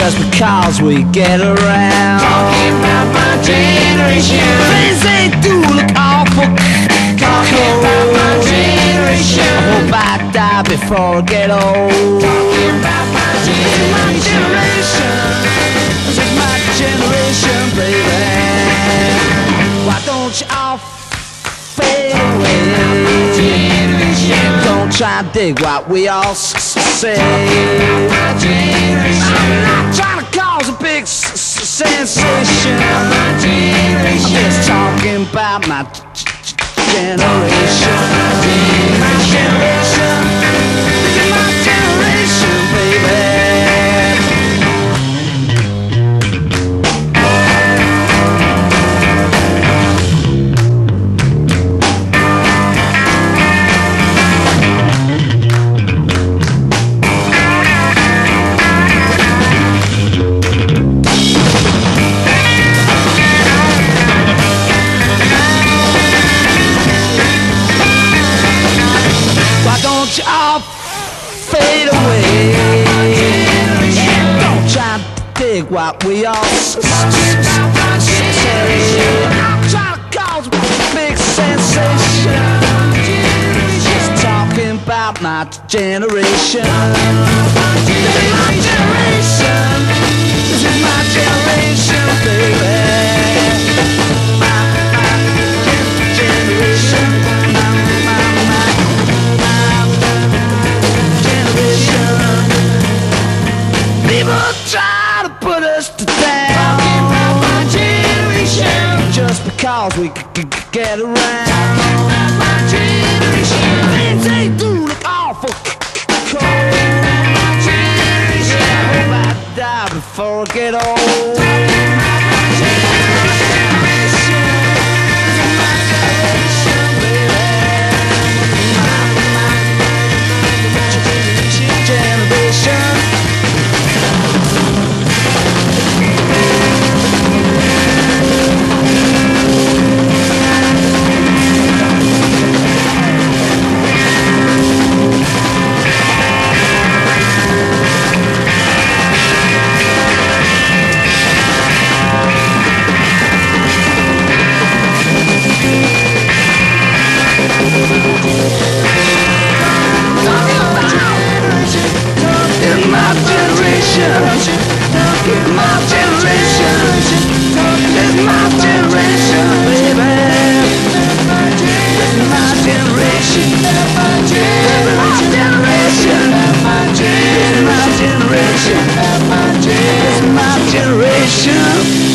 just because we get around. Talking about my generation. Things they do look awful Talking about my generation. I hope I die before I get old. Talking about my My generation. generation, my generation, baby. Why don't you all fade away? Don't try and dig what we all say. My generation. My generation. What we all big sensation. Just talking about my generation. This is my generation. My generation. People try put us to down. My generation. Just because we c- c- c- get around. My generation. Things look awful c- cold. My generation. I hope I die before I get old. Generation.